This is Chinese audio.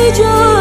你就。